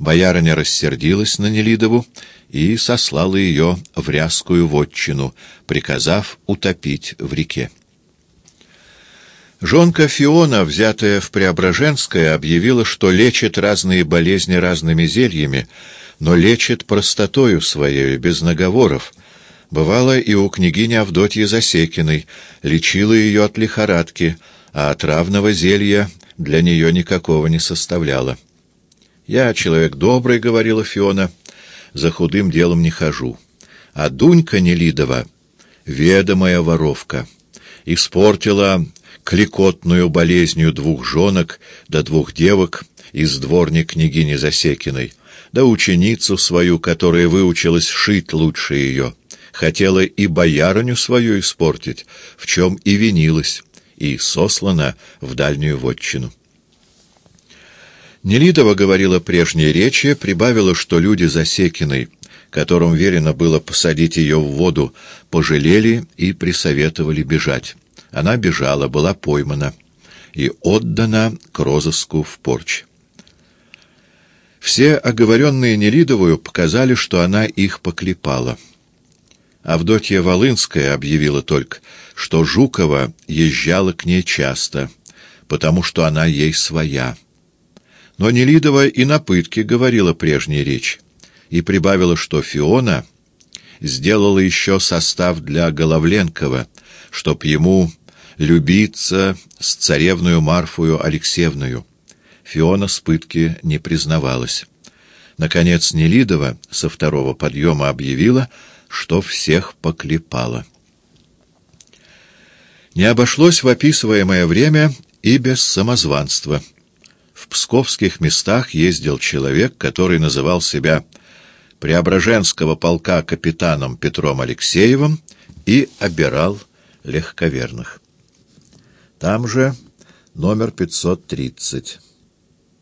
Боярыня рассердилась на Нелидову и сослала ее в рязкую вотчину, приказав утопить в реке. Жонка Фиона, взятая в Преображенское, объявила, что лечит разные болезни разными зельями, но лечит простотою своей, без наговоров. Бывало и у княгини Авдотьи Засекиной, лечила ее от лихорадки, а отравного зелья для нее никакого не составляла. «Я человек добрый», — говорила Фиона, — «за худым делом не хожу. А Дунька Нелидова, ведомая воровка, испортила кликотную болезнью двух жонок да двух девок из дворни княгини Засекиной, да ученицу свою, которая выучилась шить лучше ее, хотела и боярыню свою испортить, в чем и винилась, и сослана в дальнюю вотчину. Нелидова говорила прежние речи, прибавила, что люди Засекиной, которым верено было посадить ее в воду, пожалели и присоветовали бежать. Она бежала, была поймана и отдана к розыску в порче. Все оговоренные Нелидовую показали, что она их поклепала. Авдотья Волынская объявила только, что Жукова езжала к ней часто, потому что она ей своя. Но Нелидова и на пытке говорила прежней речь и прибавила, что Фиона сделала еще состав для Головленкова, чтоб ему любиться с царевную Марфою Алексеевною. Фиона с пытки не признавалась. Наконец Нелидова со второго подъема объявила, что всех поклепала. Не обошлось в описываемое время и без самозванства. Псковских местах ездил человек, который называл себя Преображенского полка капитаном Петром Алексеевым и обирал легковерных. Там же номер 530.